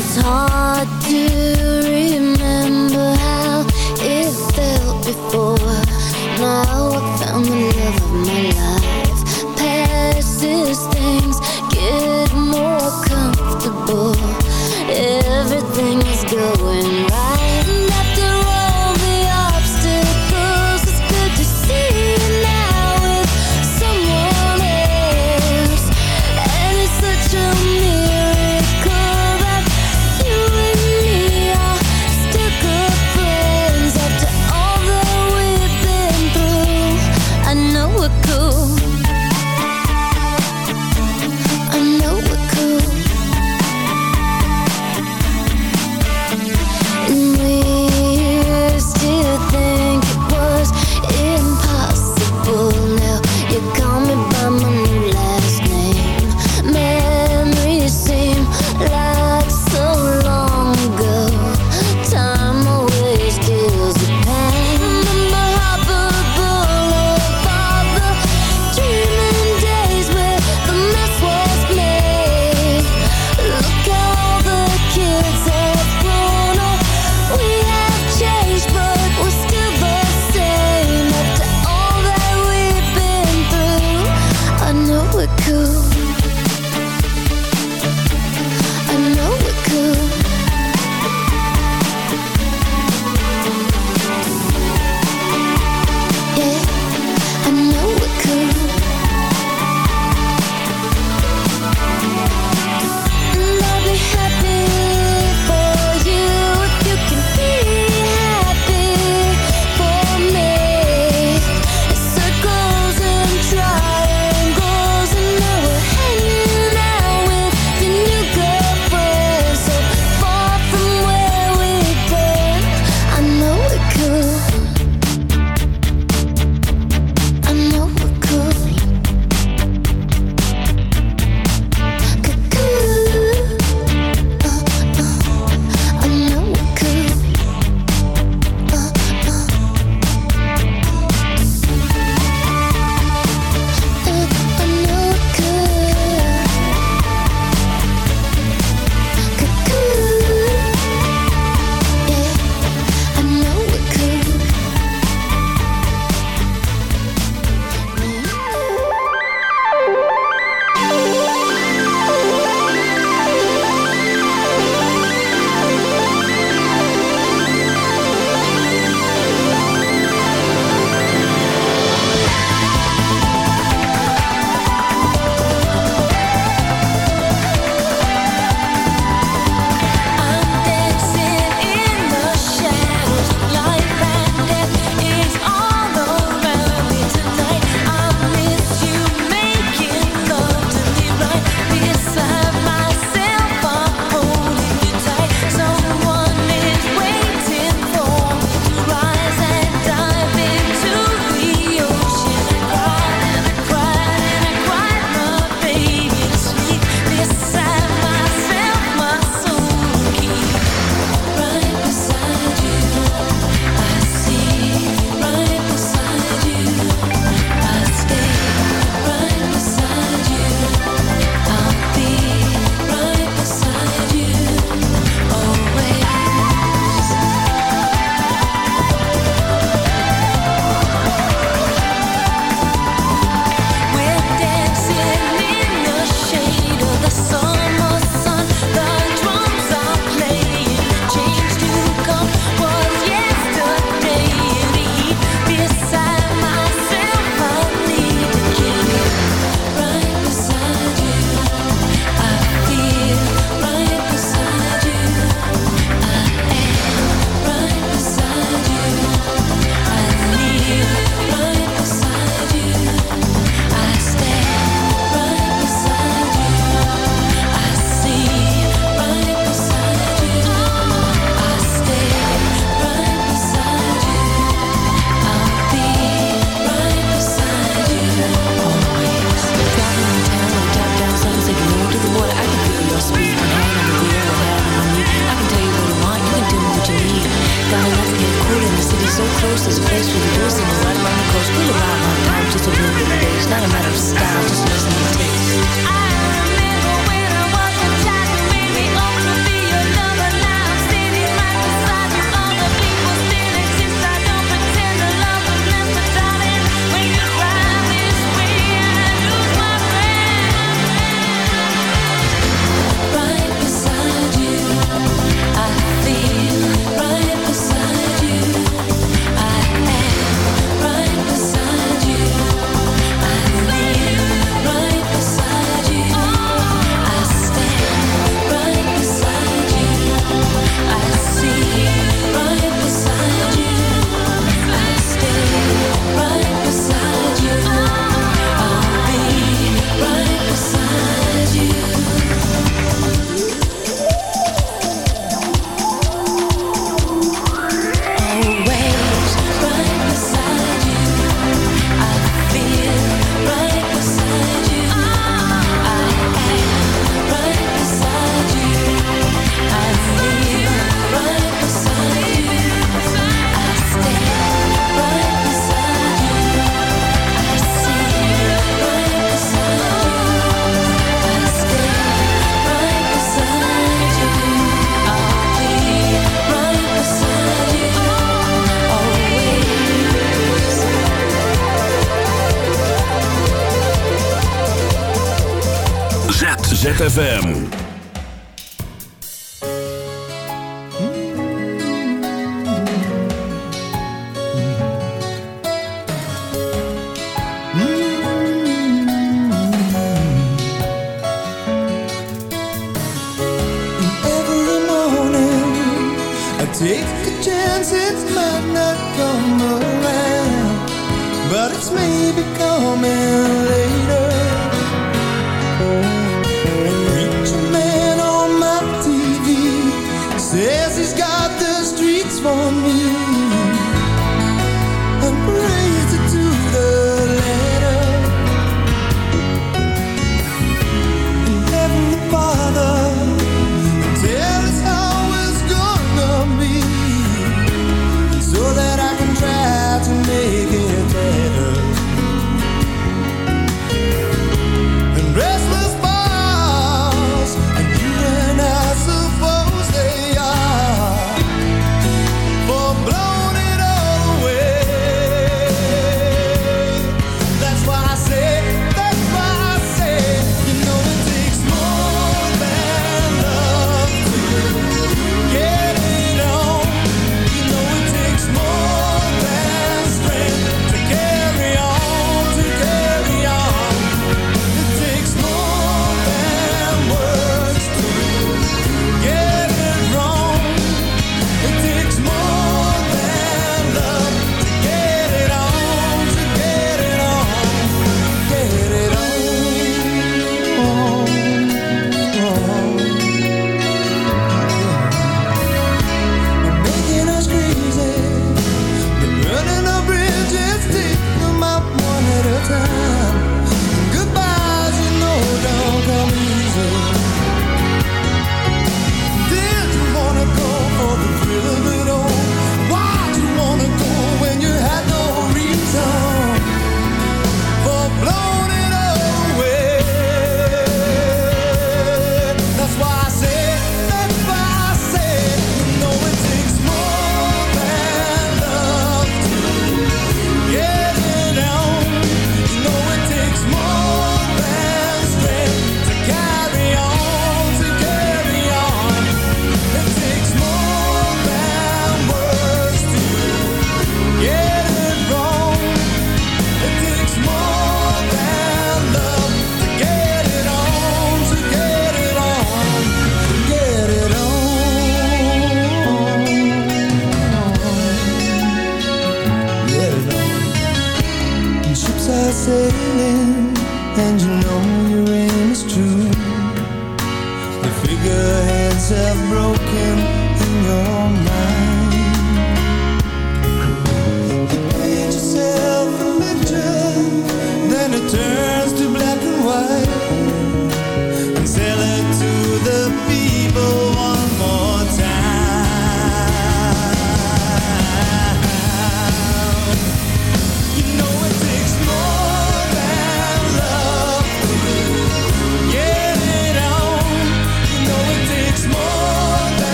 It's hard to remember how it felt before. Now I found the love of my life. Past these ZFM.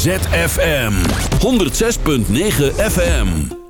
ZFM 106.9 FM.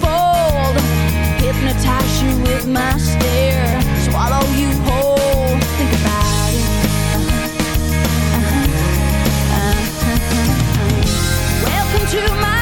Hypnotize you with my stare, swallow you whole. Think about it. Uh-huh. Uh-huh. Uh-huh. Welcome to my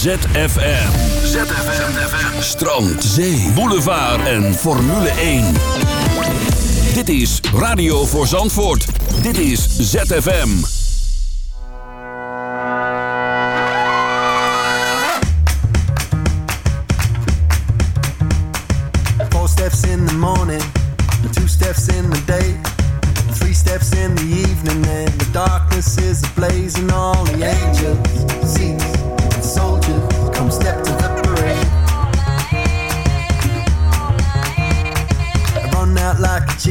Is ZFM. ZFM. Strand, zee, boulevard en Formule 1. Dit is Radio voor Zandvoort. Dit is ZFM. Four steps in the morning, two steps in the day, three steps in the evening, and the darkness is ablaze, and all the angels, seats,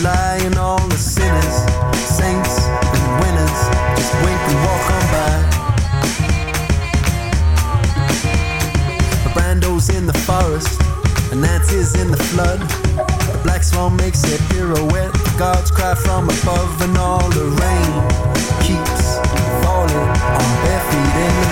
And all the sinners, saints, and winners just wink and walk on by. A Brando's in the forest, and Nancy's in the flood. The black swan makes a pirouette. The gods cry from above, and all the rain keeps falling on bare feet in the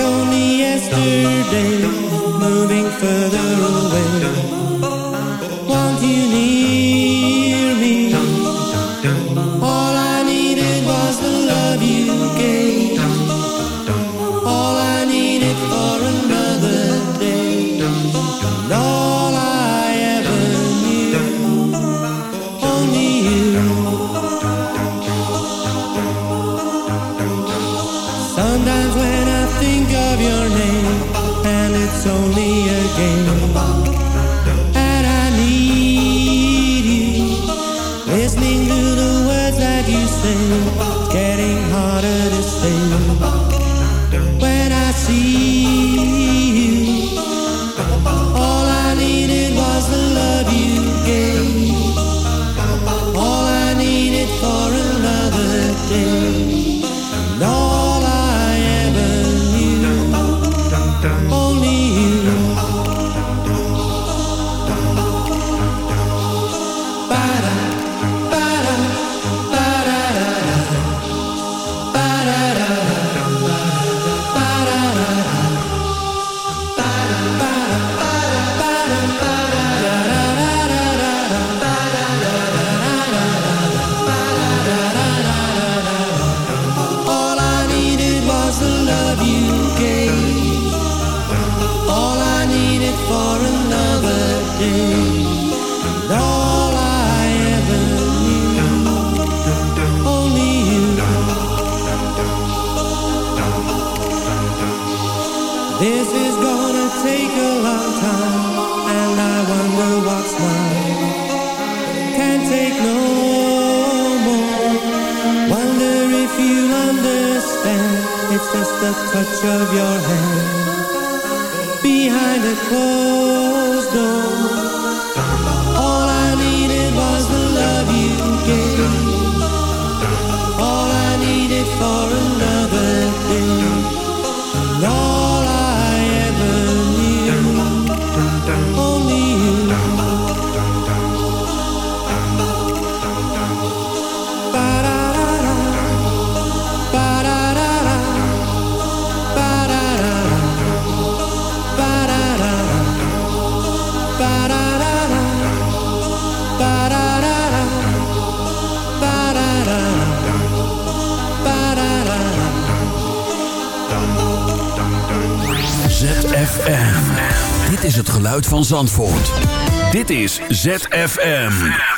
only yesterday, moving further away. it's just the touch of your hand behind a closed door. Dit is het geluid van Zandvoort. Dit is ZFM.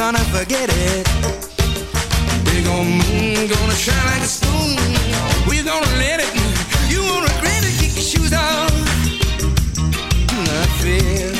gonna forget it. Big old moon gonna shine like a spoon. We gonna let it. You won't regret it. Kick your shoes off. I feel